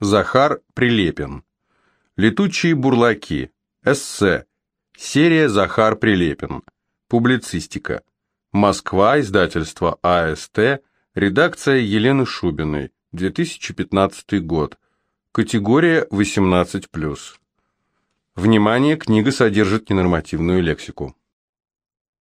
Захар Прилепин. Летучие бурлаки. Эссе. Серия Захар Прилепин. Публицистика. Москва, издательство АСТ, редакция Елены Шубиной, 2015 год. Категория 18+. Внимание, книга содержит ненормативную лексику.